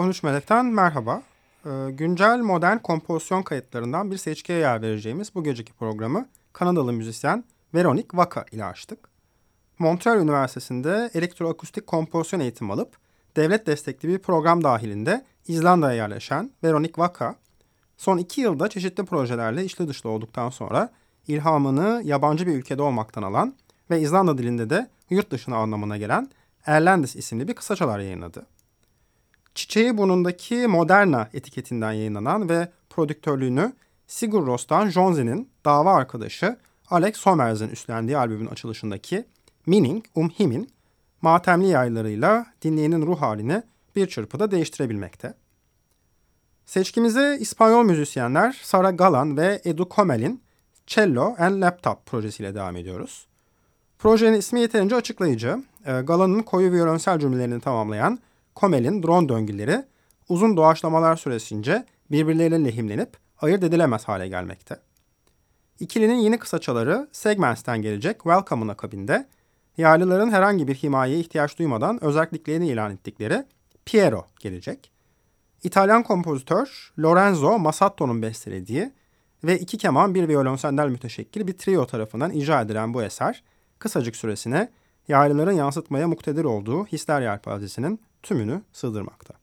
13 Melek'ten merhaba. Ee, güncel modern kompozisyon kayıtlarından bir seçkiye yer vereceğimiz bu geceki programı Kanadalı müzisyen Veronique Vaka ile açtık. Montreal Üniversitesi'nde elektroakustik kompozisyon eğitimi alıp devlet destekli bir program dahilinde İzlanda'ya yerleşen Veronique Vaka, son iki yılda çeşitli projelerle içli dışlı olduktan sonra ilhamını yabancı bir ülkede olmaktan alan ve İzlanda dilinde de yurt dışına anlamına gelen Erlendis isimli bir kısaçalar yayınladı. Çiçeği burnundaki Moderna etiketinden yayınlanan ve prodüktörlüğünü Sigur Ros'tan Jonze'nin dava arkadaşı Alex Somers'in üstlendiği albümün açılışındaki Meaning Um Him'in matemli yaylarıyla dinleyenin ruh halini bir çırpıda değiştirebilmekte. Seçkimize İspanyol müzisyenler Sara Galan ve Edu Comel'in Cello and Laptop projesiyle devam ediyoruz. Projenin ismi yeterince açıklayıcı. Ee, Galan'ın koyu violonsel cümlelerini tamamlayan Comel'in drone döngüleri uzun doğaçlamalar süresince birbirleriyle lehimlenip ayırt edilemez hale gelmekte. İkilinin yeni kısaçaları Segments'ten gelecek Welcome'ın akabinde Yerlilerin herhangi bir himayeye ihtiyaç duymadan özelliklerini ilan ettikleri Piero gelecek. İtalyan kompozitör Lorenzo Masatto'nun bestelediği ve iki keman bir violonsendel müteşekkil bir trio tarafından icra edilen bu eser kısacık süresine yaylıların yansıtmaya muktedir olduğu hisler yelpazesinin tümünü sığdırmakta.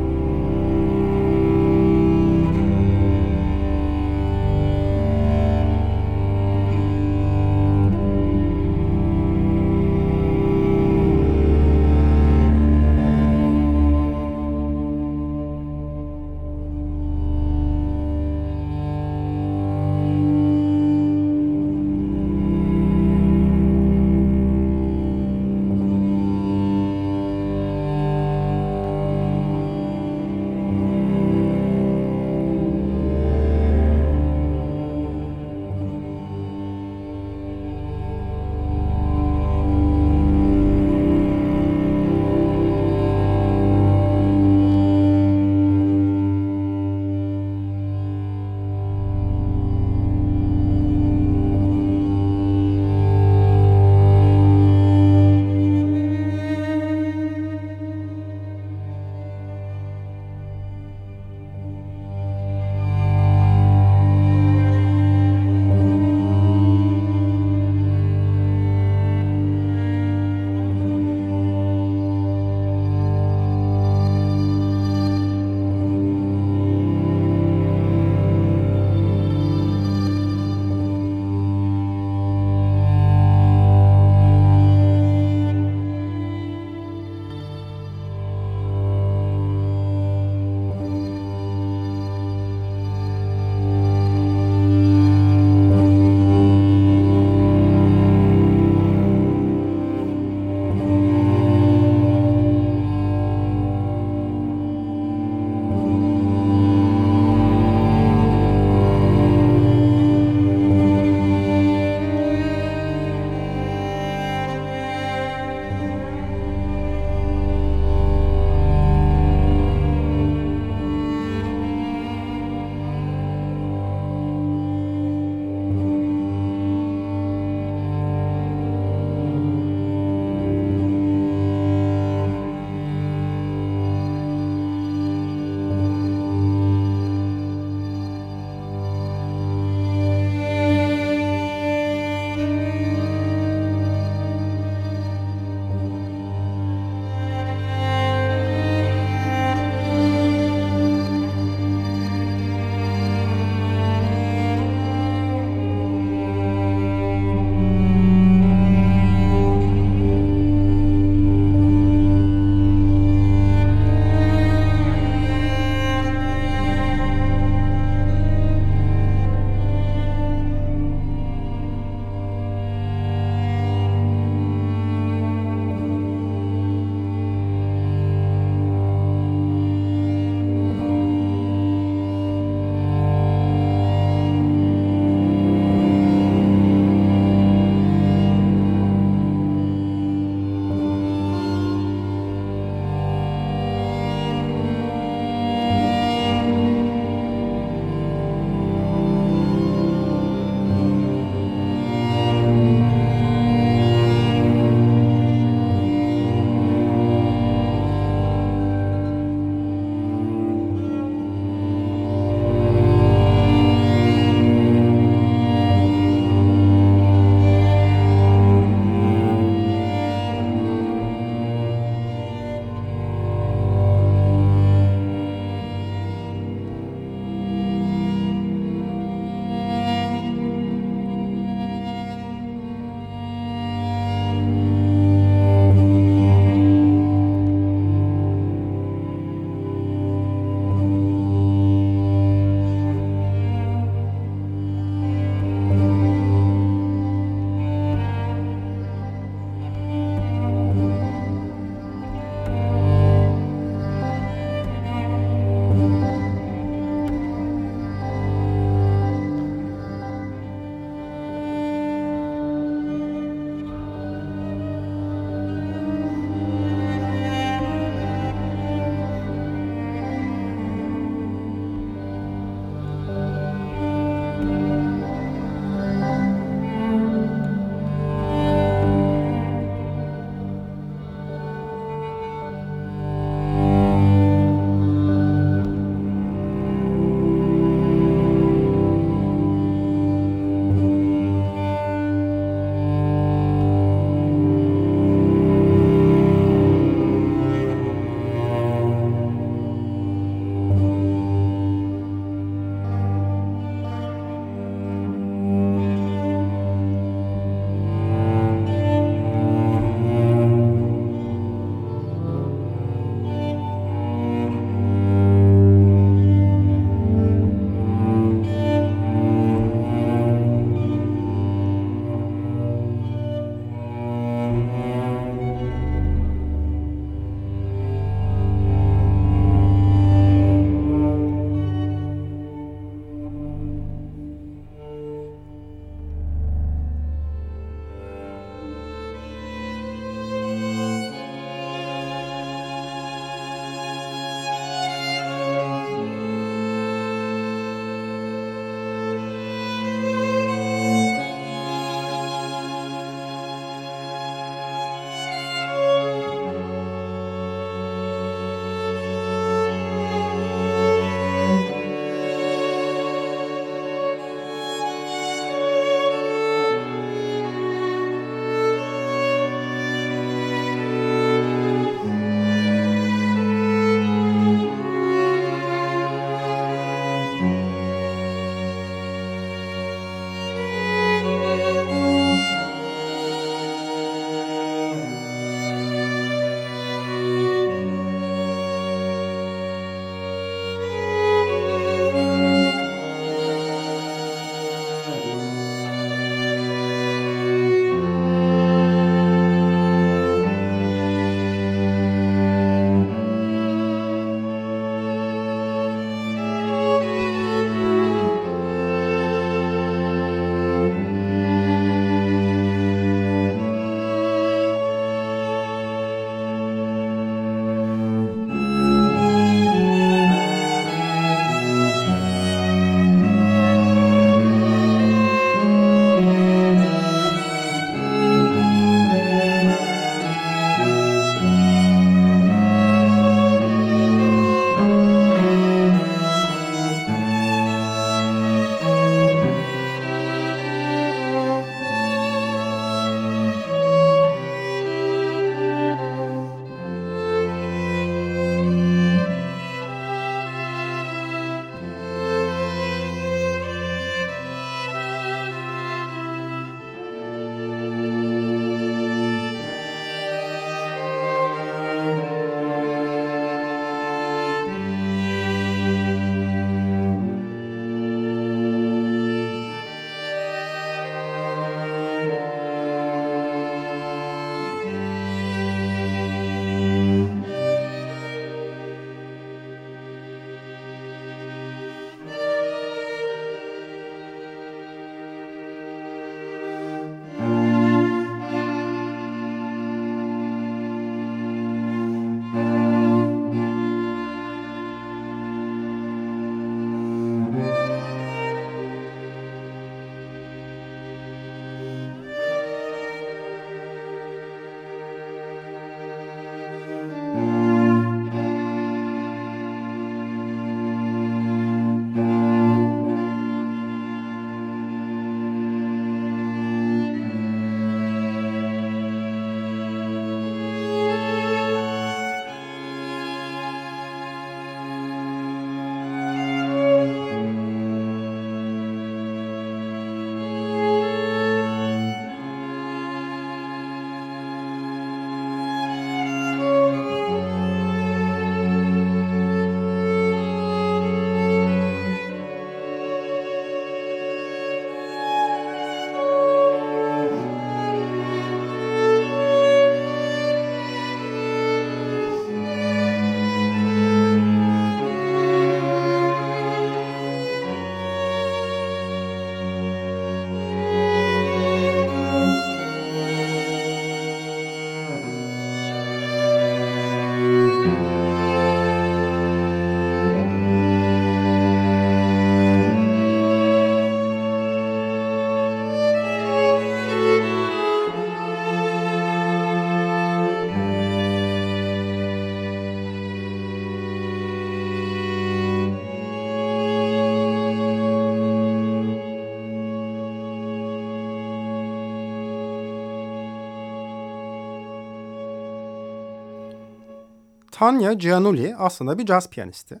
Tanya Giannulli aslında bir caz piyanisti.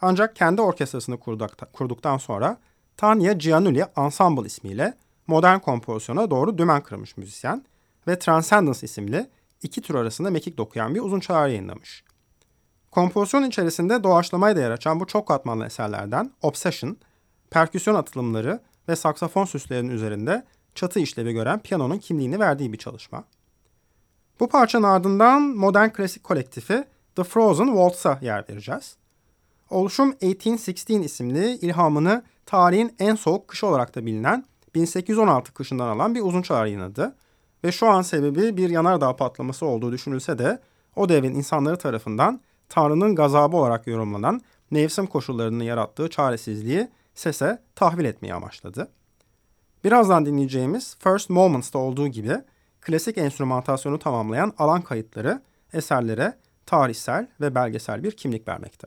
Ancak kendi orkestrasını kurduktan sonra Tanya Giannulli Ensemble ismiyle modern kompozisyona doğru dümen kırmış müzisyen ve Transcendence isimli iki tür arasında mekik dokuyan bir uzun çalar yayınlamış. Kompozisyon içerisinde doğaçlamaya da yer açan bu çok katmanlı eserlerden Obsession, perküsyon atılımları ve saksafon süslerinin üzerinde çatı işlevi gören piyanonun kimliğini verdiği bir çalışma. Bu parçanın ardından modern klasik kolektifi The Frozen Waltz'a yer vereceğiz. Oluşum 1816 isimli ilhamını tarihin en soğuk kışı olarak da bilinen 1816 kışından alan bir uzun çalar yayınladı. Ve şu an sebebi bir yanardağ patlaması olduğu düşünülse de o devrin insanları tarafından Tanrı'nın gazabı olarak yorumlanan mevsim koşullarının yarattığı çaresizliği sese tahvil etmeyi amaçladı. Birazdan dinleyeceğimiz First Moments'ta olduğu gibi klasik enstrümantasyonu tamamlayan alan kayıtları eserlere tarihsel ve belgesel bir kimlik vermekte.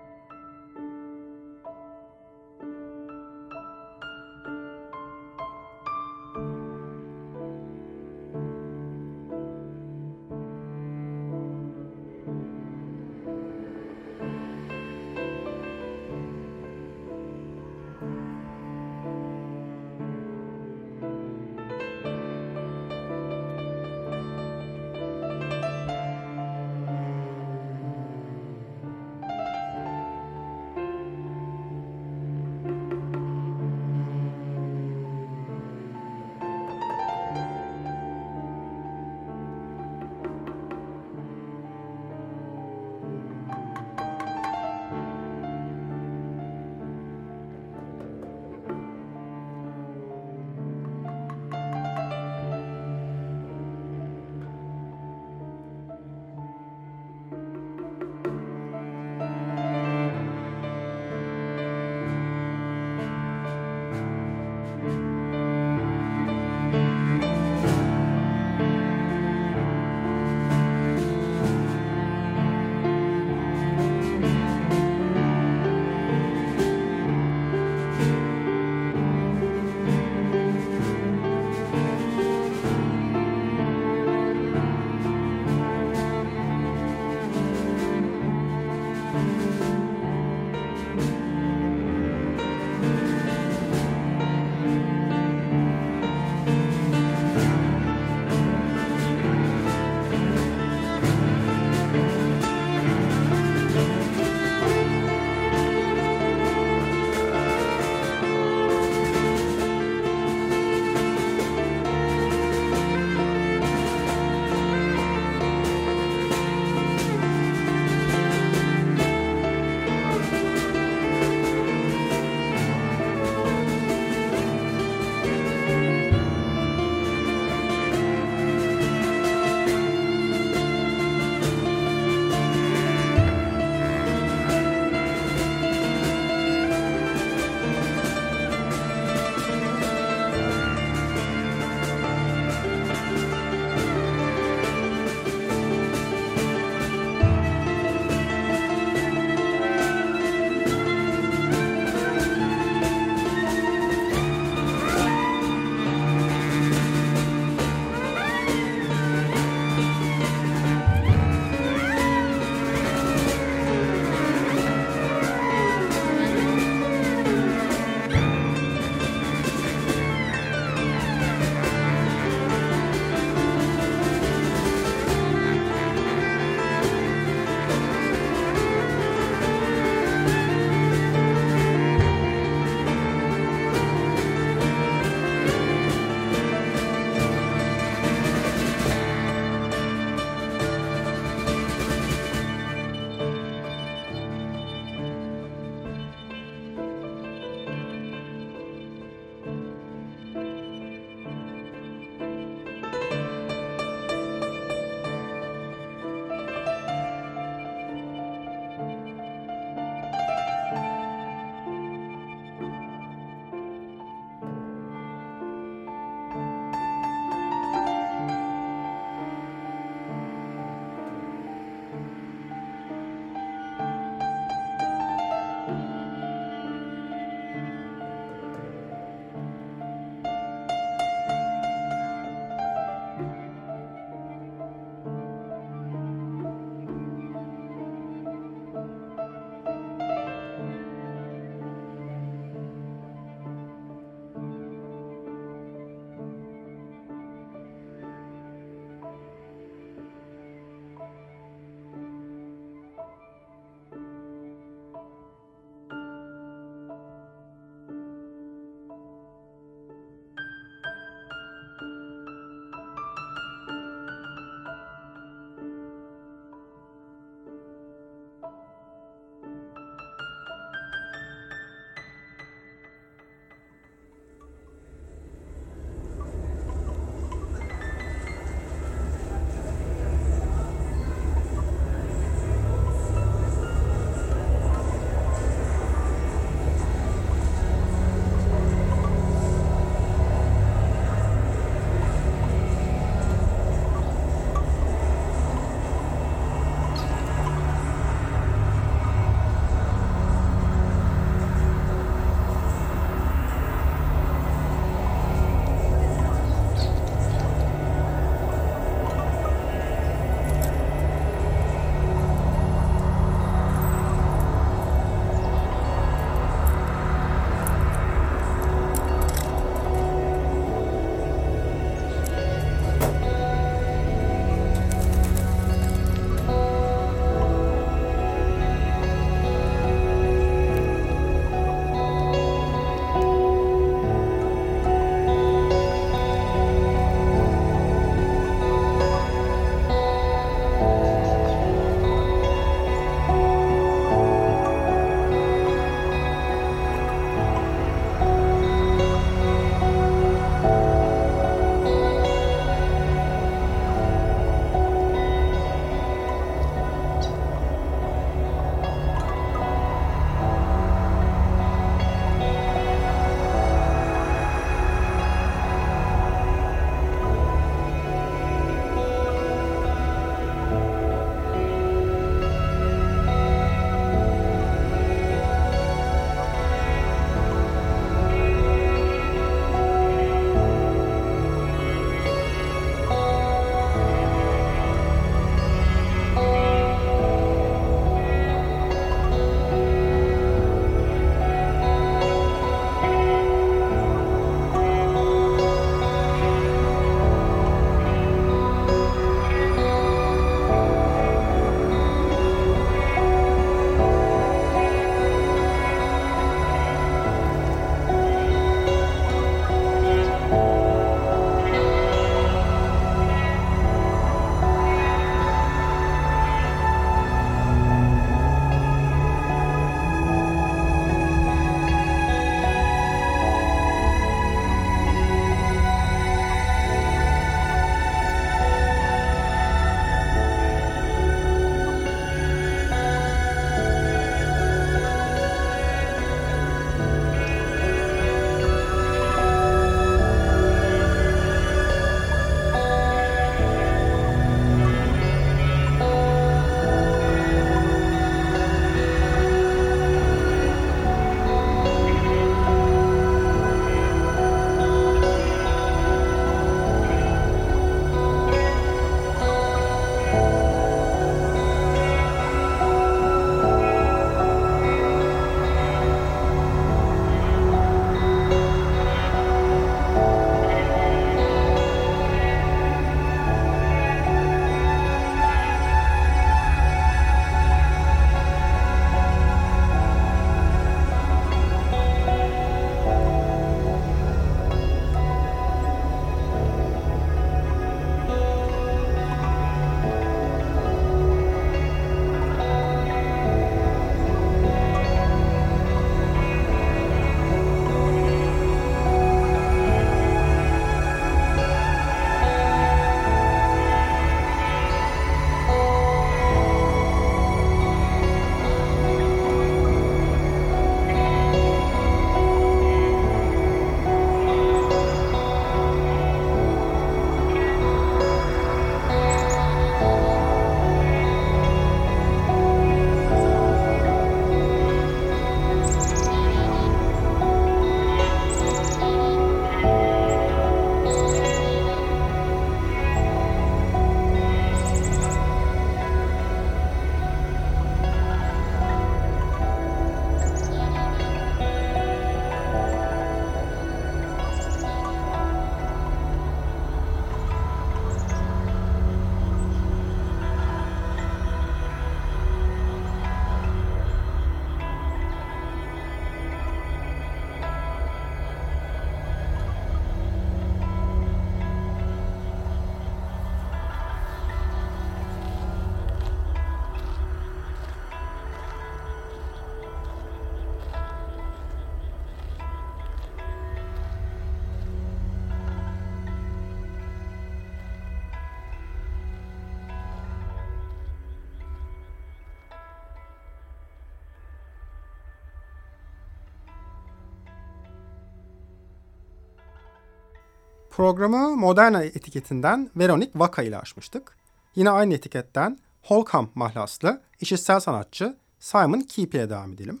Programı Moderna etiketinden Veronik Vaka ile açmıştık. Yine aynı etiketten Holcomb mahlaslı işitsel sanatçı Simon Keep ile devam edelim.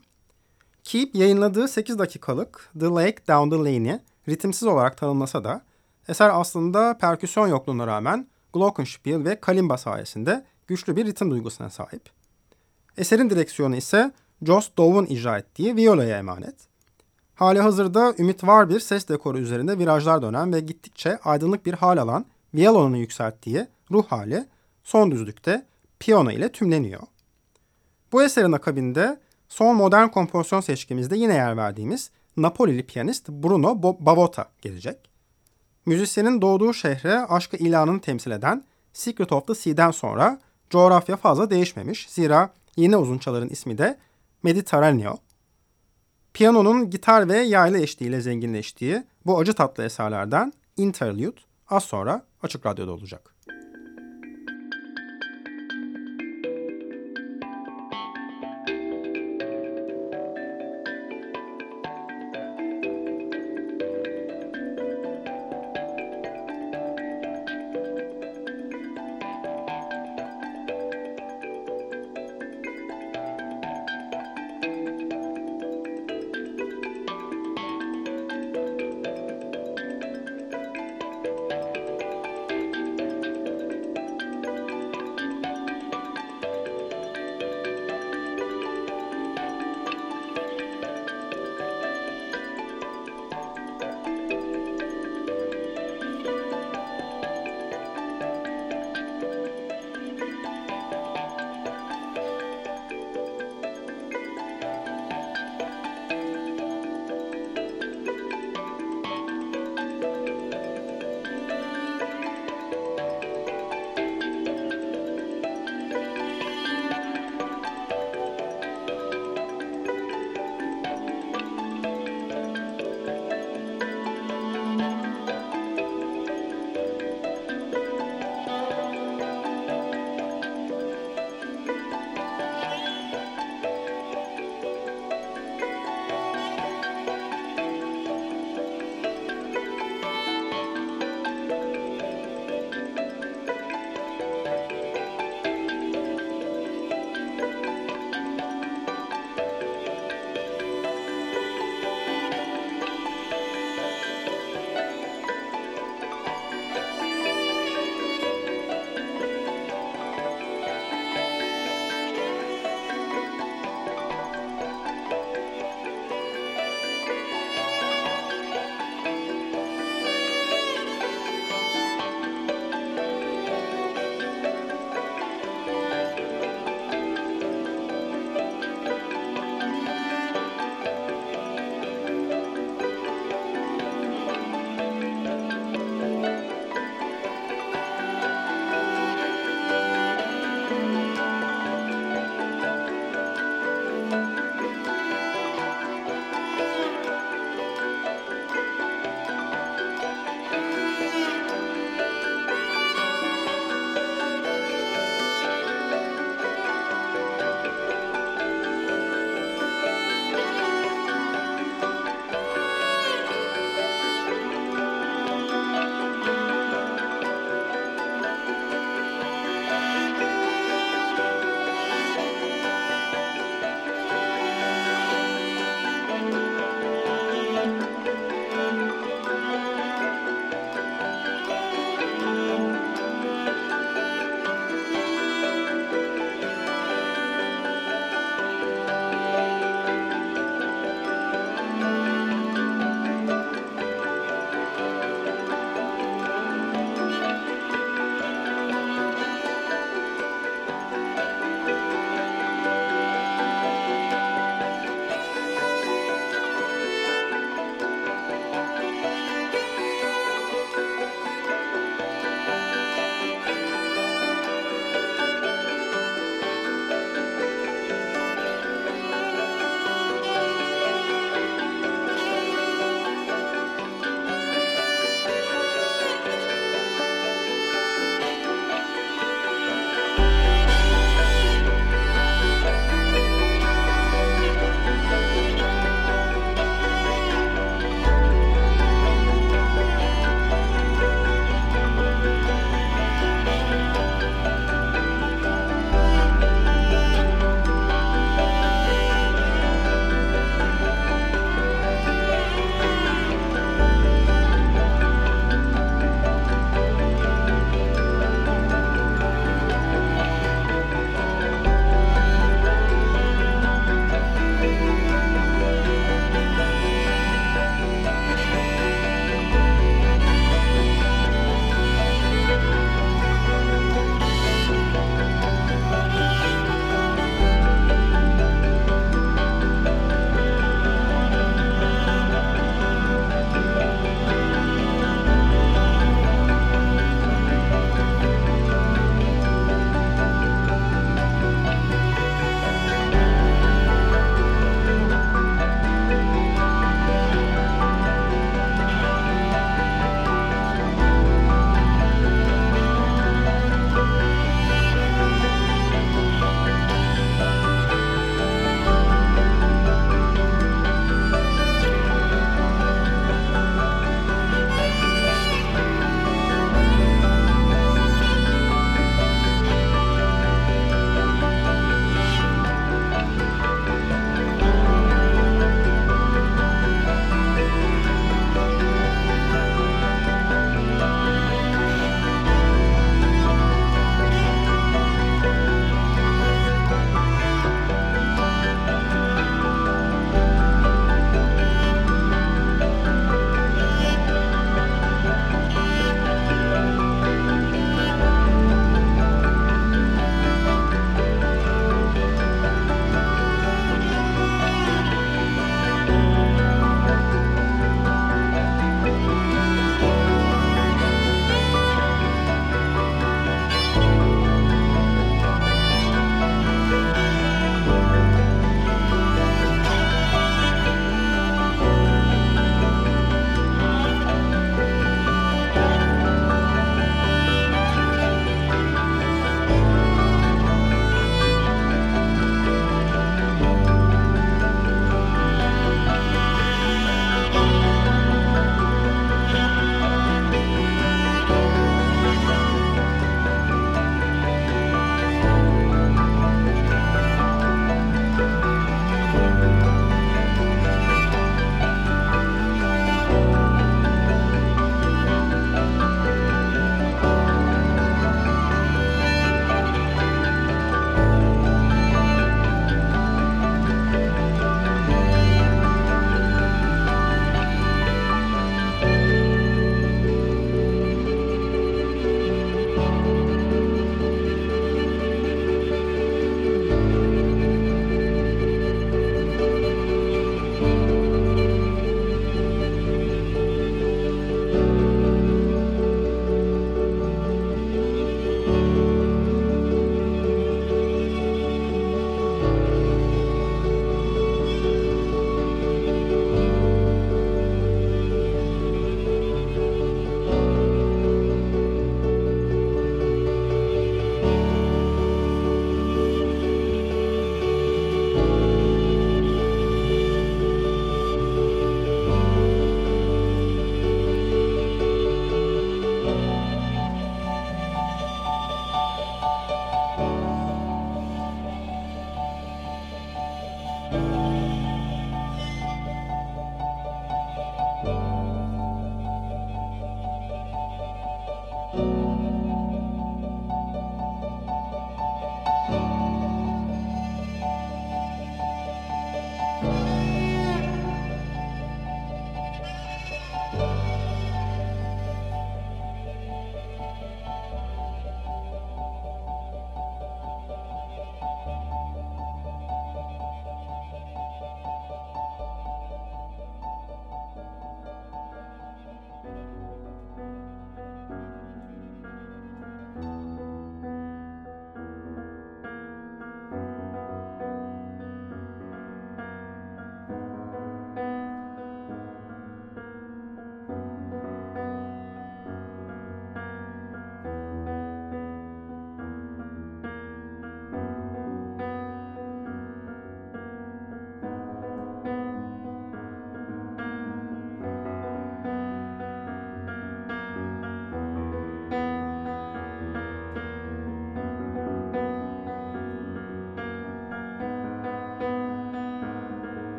Keep yayınladığı 8 dakikalık The Lake Down the Lane'i ritimsiz olarak tanımlasa da eser aslında perküsyon yokluğuna rağmen glockenspiel ve kalimba sayesinde güçlü bir ritim duygusuna sahip. Eserin direksiyonu ise Joss Dove'un icra ettiği Viola'ya emanet. Hali hazırda ümit var bir ses dekoru üzerinde virajlar dönen ve gittikçe aydınlık bir hal alan Viola'nın yükselttiği ruh hali son düzlükte piyano ile tümleniyor. Bu eserin akabinde son modern kompozisyon seçkimizde yine yer verdiğimiz Napolili piyanist Bruno Bavota gelecek. Müzisyenin doğduğu şehre aşkı ilanını temsil eden Secret of the Sea'den sonra coğrafya fazla değişmemiş. Zira yine uzunçaların ismi de Mediterraneo. Piyanonun gitar ve yaylı eşliğiyle zenginleştiği bu acı tatlı eserlerden Interlude az sonra Açık Radyo'da olacak.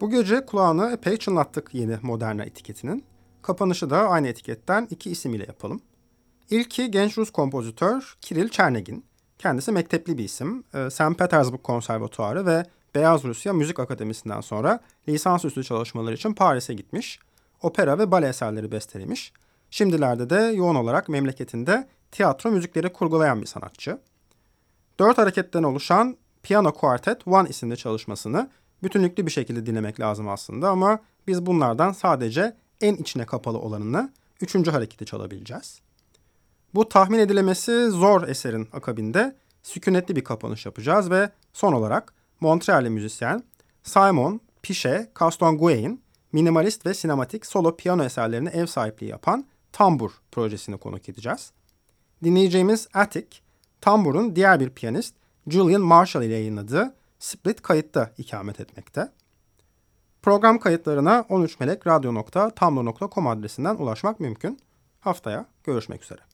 Bu gece kulağını epey çınlattık yeni Moderna etiketinin. Kapanışı da aynı etiketten iki isim ile yapalım. İlki genç Rus kompozitör Kiril Çernegin. Kendisi mektepli bir isim. Ee, St. Petersburg Konservatuarı ve Beyaz Rusya Müzik Akademisi'nden sonra lisansüstü çalışmaları için Paris'e gitmiş. Opera ve bale eserleri bestelemiş. Şimdilerde de yoğun olarak memleketinde tiyatro müzikleri kurgulayan bir sanatçı. Dört hareketten oluşan Piano Quartet One isimli çalışmasını bütünlüklü bir şekilde dinlemek lazım aslında ama biz bunlardan sadece en içine kapalı olanını üçüncü hareketi çalabileceğiz. Bu tahmin edilemesi zor eserin akabinde sükunetli bir kapanış yapacağız ve son olarak Montreal'li müzisyen Simon Pichet Castonguay'in minimalist ve sinematik solo piyano eserlerine ev sahipliği yapan Tambur projesini konuk edeceğiz. Dinleyeceğimiz Attic, Tambur'un diğer bir piyanist Julian Marshall ile yayınladığı Split kayıtta ikamet etmekte. Program kayıtlarına 13melekradyo.tumblr.com adresinden ulaşmak mümkün. Haftaya görüşmek üzere.